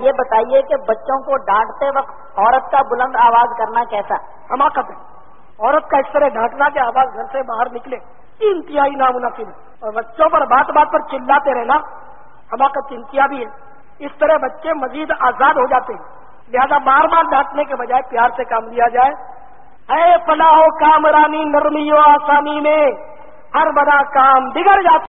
یہ بتائیے کہ بچوں کو ڈانٹتے وقت عورت کا بلند آواز کرنا کیسا؟ حماقت ہے عورت کا اس طرح ڈانٹنا کہ آواز گھر سے باہر نکلے، انتہائی نامناسب ہے۔ اور بچوں پر بات بات پر چلاتے رہنا حماقت انتہا بھی ہے۔ اس طرح بچے مزید آزاد ہو جاتے ہیں۔ لہذا بار بار ڈانٹنے کے بجائے پیار سے کام لیا جائے۔ اے فلاح و کامرانی نرمی و آسانی میں ہر بڑا کام بگڑ جاتا